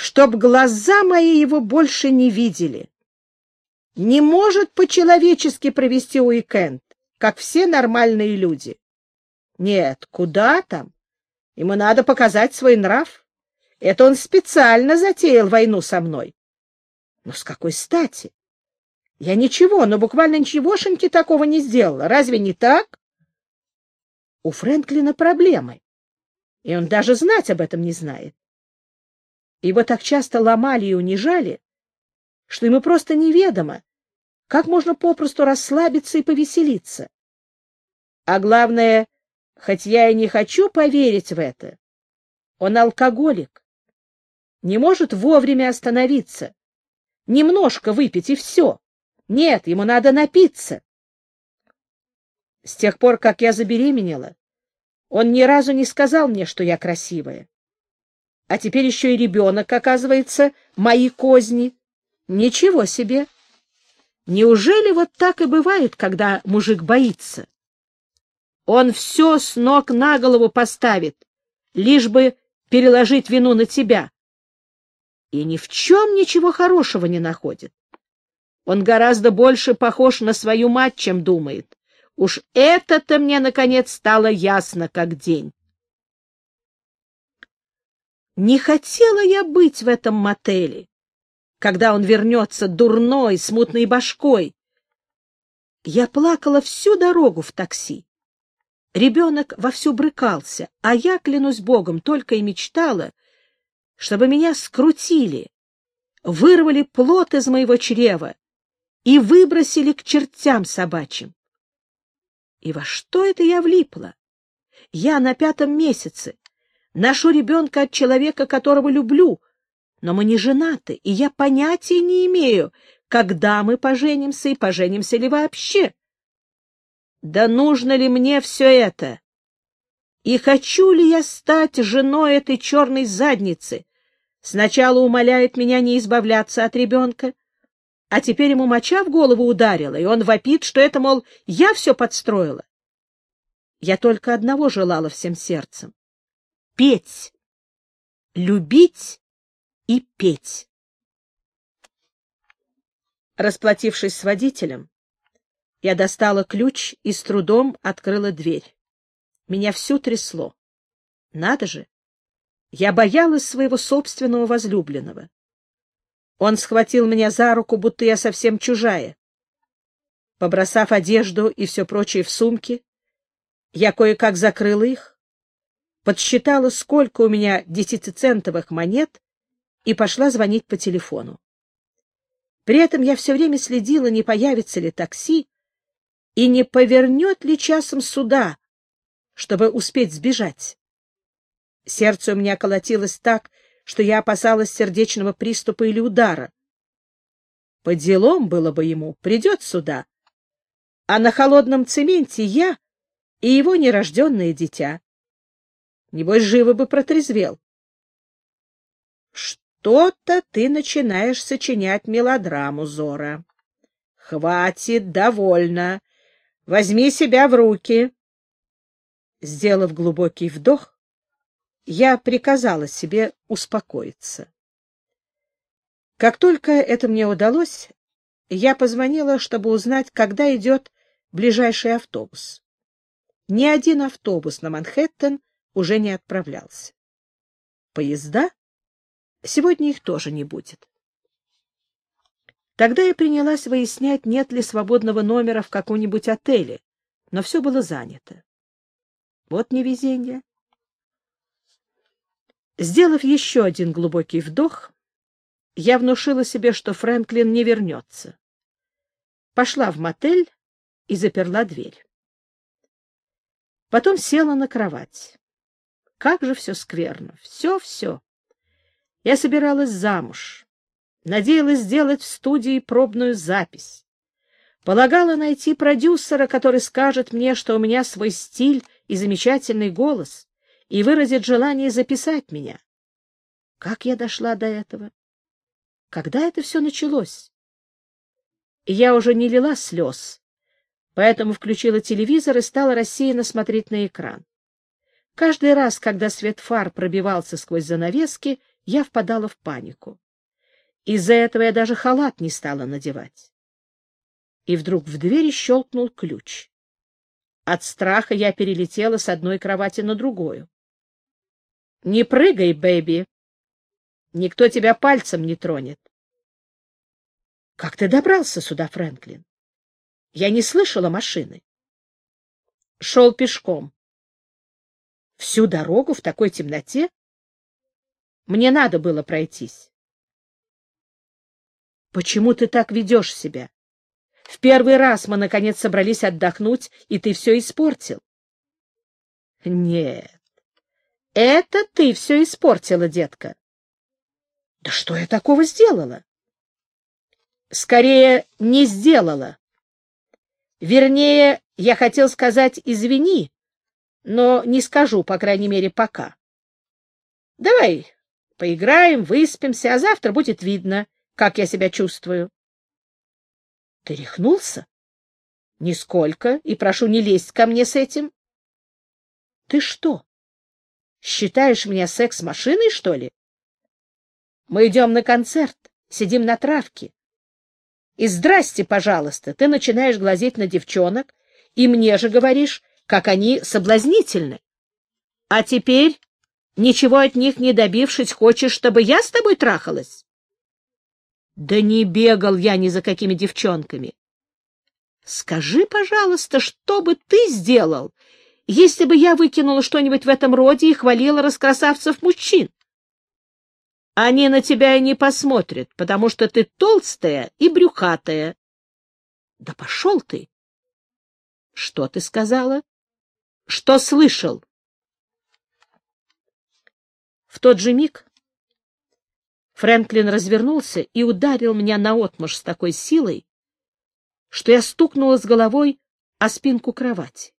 чтоб глаза мои его больше не видели. Не может по-человечески провести уикенд, как все нормальные люди. Нет, куда там? Ему надо показать свой нрав. Это он специально затеял войну со мной. Но с какой стати? Я ничего, но буквально ничегошеньки такого не сделала. Разве не так? У Фрэнклина проблемы, и он даже знать об этом не знает. Его так часто ломали и унижали, что ему просто неведомо, как можно попросту расслабиться и повеселиться. А главное, хоть я и не хочу поверить в это, он алкоголик, не может вовремя остановиться, немножко выпить и все. Нет, ему надо напиться. С тех пор, как я забеременела, он ни разу не сказал мне, что я красивая. А теперь еще и ребенок, оказывается, мои козни. Ничего себе! Неужели вот так и бывает, когда мужик боится? Он все с ног на голову поставит, лишь бы переложить вину на тебя. И ни в чем ничего хорошего не находит. Он гораздо больше похож на свою мать, чем думает. Уж это-то мне, наконец, стало ясно, как день. Не хотела я быть в этом мотеле, когда он вернется дурной, смутной башкой. Я плакала всю дорогу в такси. Ребенок вовсю брыкался, а я, клянусь Богом, только и мечтала, чтобы меня скрутили, вырвали плод из моего чрева и выбросили к чертям собачьим. И во что это я влипла? Я на пятом месяце, Ношу ребенка от человека, которого люблю, но мы не женаты, и я понятия не имею, когда мы поженимся и поженимся ли вообще. Да нужно ли мне все это? И хочу ли я стать женой этой черной задницы? Сначала умоляет меня не избавляться от ребенка, а теперь ему моча в голову ударила, и он вопит, что это, мол, я все подстроила. Я только одного желала всем сердцем петь, любить и петь. Расплатившись с водителем, я достала ключ и с трудом открыла дверь. Меня всю трясло. Надо же! Я боялась своего собственного возлюбленного. Он схватил меня за руку, будто я совсем чужая. Побросав одежду и все прочее в сумке, я кое-как закрыла их, подсчитала, сколько у меня десятицентовых монет, и пошла звонить по телефону. При этом я все время следила, не появится ли такси и не повернет ли часом сюда, чтобы успеть сбежать. Сердце у меня колотилось так, что я опасалась сердечного приступа или удара. По делам было бы ему, придет сюда, а на холодном цементе я и его нерожденное дитя. Небось, живо бы протрезвел. Что-то ты начинаешь сочинять мелодраму, Зора. Хватит, довольно. Возьми себя в руки. Сделав глубокий вдох, я приказала себе успокоиться. Как только это мне удалось, я позвонила, чтобы узнать, когда идет ближайший автобус. Ни один автобус на Манхэттен уже не отправлялся. Поезда? Сегодня их тоже не будет. Тогда я принялась выяснять, нет ли свободного номера в каком-нибудь отеле, но все было занято. Вот невезение. Сделав еще один глубокий вдох, я внушила себе, что Фрэнклин не вернется. Пошла в мотель и заперла дверь. Потом села на кровать. Как же все скверно! Все-все! Я собиралась замуж, надеялась сделать в студии пробную запись. Полагала найти продюсера, который скажет мне, что у меня свой стиль и замечательный голос, и выразит желание записать меня. Как я дошла до этого? Когда это все началось? я уже не лила слез, поэтому включила телевизор и стала рассеянно смотреть на экран. Каждый раз, когда свет фар пробивался сквозь занавески, я впадала в панику. Из-за этого я даже халат не стала надевать. И вдруг в двери щелкнул ключ. От страха я перелетела с одной кровати на другую. — Не прыгай, бэби. Никто тебя пальцем не тронет. — Как ты добрался сюда, Фрэнклин? Я не слышала машины. — Шел пешком. — Всю дорогу в такой темноте? Мне надо было пройтись. — Почему ты так ведешь себя? В первый раз мы, наконец, собрались отдохнуть, и ты все испортил. — Нет, это ты все испортила, детка. — Да что я такого сделала? — Скорее, не сделала. Вернее, я хотел сказать «извини», но не скажу, по крайней мере, пока. Давай поиграем, выспимся, а завтра будет видно, как я себя чувствую. Ты рехнулся? Нисколько, и прошу не лезть ко мне с этим. Ты что, считаешь меня секс-машиной, что ли? Мы идем на концерт, сидим на травке. И здрасте, пожалуйста, ты начинаешь глазеть на девчонок, и мне же говоришь, как они соблазнительны. А теперь, ничего от них не добившись, хочешь, чтобы я с тобой трахалась? Да не бегал я ни за какими девчонками. Скажи, пожалуйста, что бы ты сделал, если бы я выкинула что-нибудь в этом роде и хвалила раскрасавцев мужчин? Они на тебя и не посмотрят, потому что ты толстая и брюхатая. Да пошел ты! Что ты сказала? Что слышал? В тот же миг Фрэнклин развернулся и ударил меня наотмашь с такой силой, что я стукнула с головой о спинку кровати.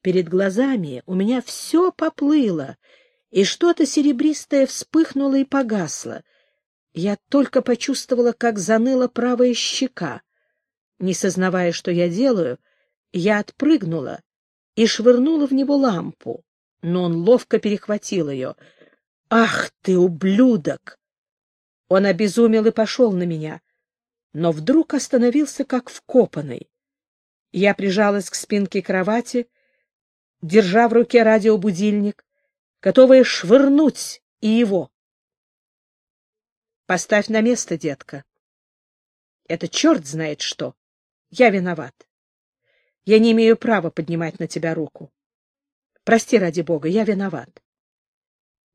Перед глазами у меня все поплыло, и что-то серебристое вспыхнуло и погасло. Я только почувствовала, как заныла правая щека. Не сознавая, что я делаю, я отпрыгнула и швырнула в него лампу, но он ловко перехватил ее. «Ах ты, ублюдок!» Он обезумел и пошел на меня, но вдруг остановился как вкопанный. Я прижалась к спинке кровати, держа в руке радиобудильник, готовая швырнуть и его. Поставь на место, детка. Это черт знает что. Я виноват. Я не имею права поднимать на тебя руку. Прости, ради бога, я виноват.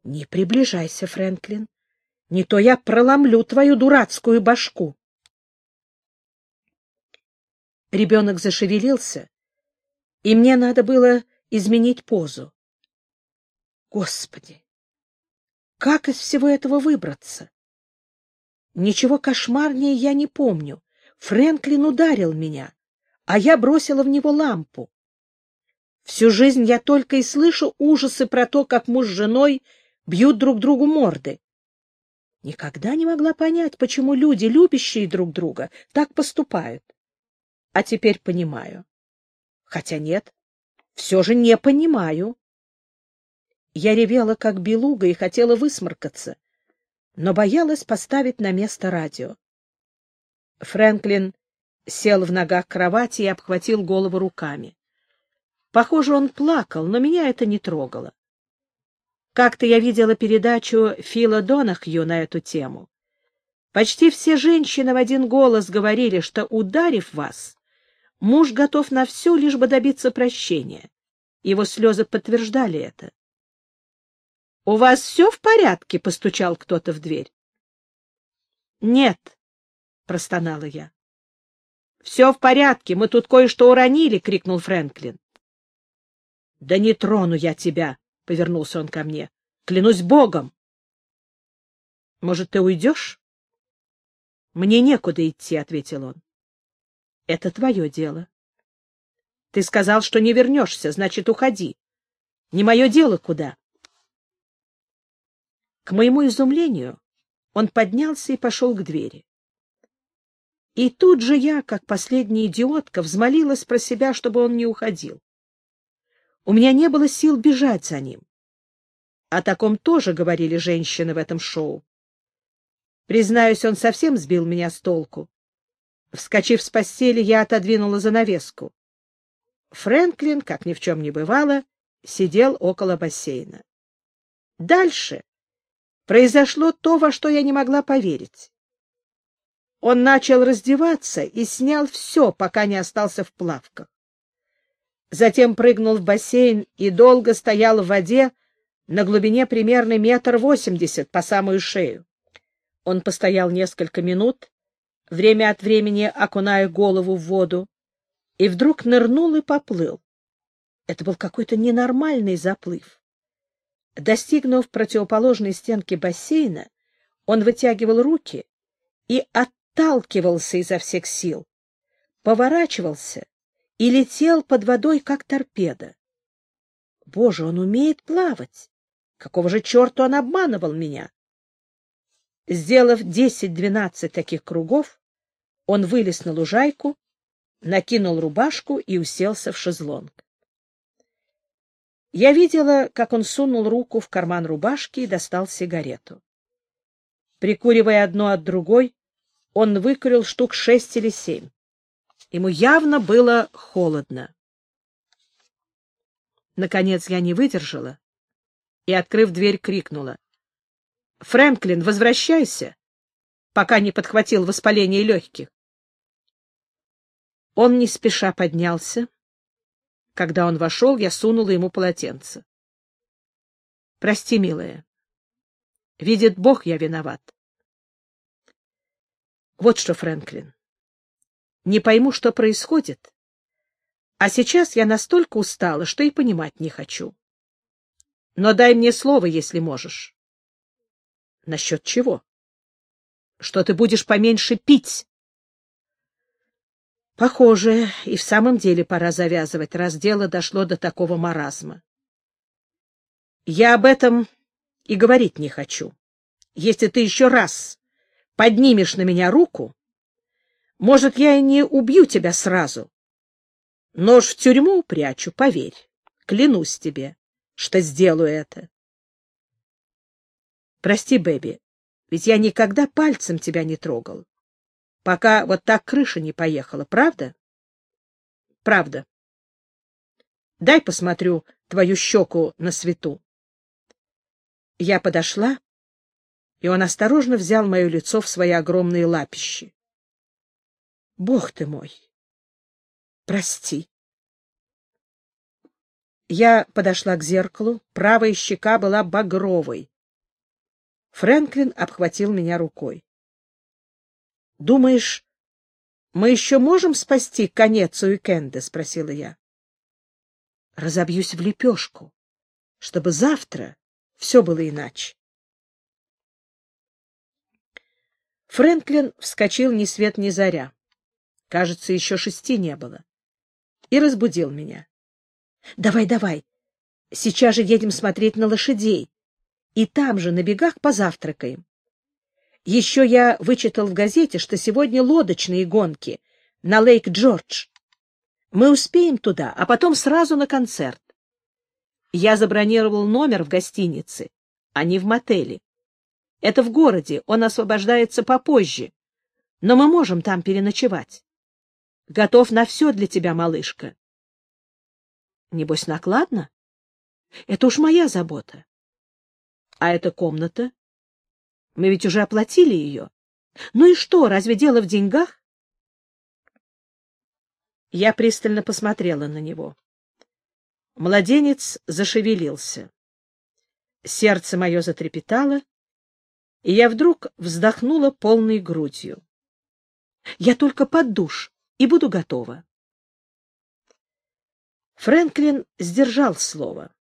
Не приближайся, Фрэнклин. Не то я проломлю твою дурацкую башку. Ребенок зашевелился, и мне надо было изменить позу. Господи! Как из всего этого выбраться? Ничего кошмарнее я не помню. Фрэнклин ударил меня, а я бросила в него лампу. Всю жизнь я только и слышу ужасы про то, как муж с женой бьют друг другу морды. Никогда не могла понять, почему люди, любящие друг друга, так поступают. А теперь понимаю. Хотя нет, все же не понимаю. Я ревела, как белуга, и хотела высморкаться, но боялась поставить на место радио. Фрэнклин сел в ногах кровати и обхватил голову руками. Похоже, он плакал, но меня это не трогало. Как-то я видела передачу Фила Донахью на эту тему. Почти все женщины в один голос говорили, что, ударив вас, муж готов на все, лишь бы добиться прощения. Его слезы подтверждали это. — У вас все в порядке? — постучал кто-то в дверь. — Нет, — простонала я. — Все в порядке, мы тут кое-что уронили, — крикнул Фрэнклин. — Да не трону я тебя, — повернулся он ко мне. — Клянусь Богом! — Может, ты уйдешь? — Мне некуда идти, — ответил он. — Это твое дело. Ты сказал, что не вернешься, значит, уходи. Не мое дело куда. К моему изумлению он поднялся и пошел к двери. И тут же я, как последняя идиотка, взмолилась про себя, чтобы он не уходил. У меня не было сил бежать за ним. О таком тоже говорили женщины в этом шоу. Признаюсь, он совсем сбил меня с толку. Вскочив с постели, я отодвинула занавеску. Фрэнклин, как ни в чем не бывало, сидел около бассейна. Дальше произошло то, во что я не могла поверить. Он начал раздеваться и снял все, пока не остался в плавках. Затем прыгнул в бассейн и долго стоял в воде на глубине примерно метр восемьдесят по самую шею. Он постоял несколько минут, время от времени окуная голову в воду, и вдруг нырнул и поплыл. Это был какой-то ненормальный заплыв. Достигнув противоположной стенки бассейна, он вытягивал руки и отталкивался изо всех сил, поворачивался и летел под водой, как торпеда. Боже, он умеет плавать! Какого же черта он обманывал меня? Сделав десять-двенадцать таких кругов, он вылез на лужайку, накинул рубашку и уселся в шезлонг. Я видела, как он сунул руку в карман рубашки и достал сигарету. Прикуривая одну от другой, он выкурил штук шесть или семь. Ему явно было холодно. Наконец я не выдержала и, открыв дверь, крикнула. — Фрэнклин, возвращайся, пока не подхватил воспаление легких. Он не спеша поднялся. Когда он вошел, я сунула ему полотенце. — Прости, милая. Видит Бог, я виноват. Вот что, Фрэнклин, не пойму, что происходит, а сейчас я настолько устала, что и понимать не хочу. Но дай мне слово, если можешь. — Насчет чего? — Что ты будешь поменьше пить. Похоже, и в самом деле пора завязывать, раз дело дошло до такого маразма. Я об этом и говорить не хочу. Если ты еще раз поднимешь на меня руку, может, я и не убью тебя сразу. Нож в тюрьму упрячу, поверь, клянусь тебе что сделаю это. Прости, Бэби, ведь я никогда пальцем тебя не трогал. Пока вот так крыша не поехала, правда? Правда. Дай посмотрю твою щеку на свету. Я подошла, и он осторожно взял мое лицо в свои огромные лапищи. Бог ты мой! Прости. Я подошла к зеркалу, правая щека была багровой. Фрэнклин обхватил меня рукой. — Думаешь, мы еще можем спасти конец уикенда? — спросила я. — Разобьюсь в лепешку, чтобы завтра все было иначе. Фрэнклин вскочил ни свет ни заря. Кажется, еще шести не было. И разбудил меня. Давай, давай. Сейчас же едем смотреть на лошадей. И там же, на бегах, позавтракаем. Еще я вычитал в газете, что сегодня лодочные гонки на Лейк-Джордж. Мы успеем туда, а потом сразу на концерт. Я забронировал номер в гостинице, а не в мотеле. Это в городе, он освобождается попозже, но мы можем там переночевать. Готов на все для тебя, малышка. Небось, накладно? Это уж моя забота. А эта комната? Мы ведь уже оплатили ее. Ну и что, разве дело в деньгах? Я пристально посмотрела на него. Младенец зашевелился. Сердце мое затрепетало, и я вдруг вздохнула полной грудью. Я только под душ и буду готова. Фрэнклин сдержал слово,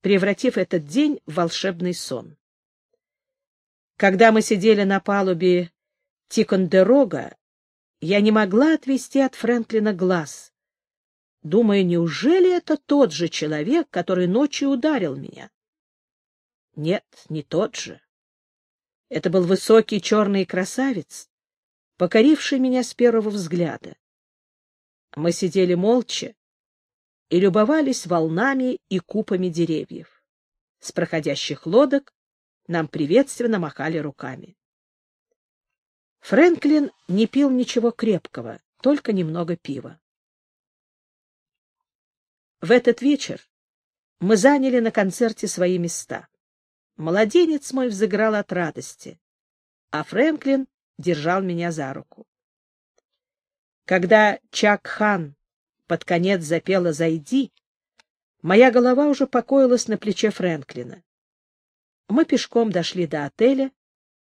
превратив этот день в волшебный сон. Когда мы сидели на палубе Тикондерога, я не могла отвести от Фрэнклина глаз, думая, неужели это тот же человек, который ночью ударил меня? Нет, не тот же. Это был высокий черный красавец, покоривший меня с первого взгляда. Мы сидели молча, и любовались волнами и купами деревьев. С проходящих лодок нам приветственно махали руками. Фрэнклин не пил ничего крепкого, только немного пива. В этот вечер мы заняли на концерте свои места. Младенец мой взыграл от радости, а Фрэнклин держал меня за руку. Когда Чак Хан под конец запела «Зайди», моя голова уже покоилась на плече Фрэнклина. Мы пешком дошли до отеля,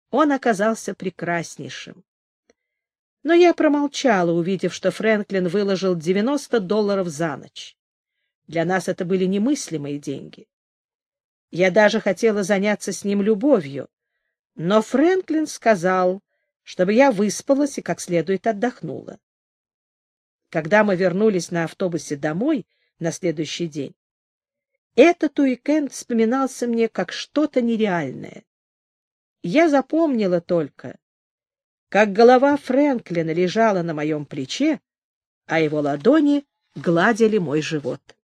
он оказался прекраснейшим. Но я промолчала, увидев, что Фрэнклин выложил 90 долларов за ночь. Для нас это были немыслимые деньги. Я даже хотела заняться с ним любовью, но Фрэнклин сказал, чтобы я выспалась и как следует отдохнула. Когда мы вернулись на автобусе домой на следующий день, этот уикенд вспоминался мне как что-то нереальное. Я запомнила только, как голова Фрэнклина лежала на моем плече, а его ладони гладили мой живот.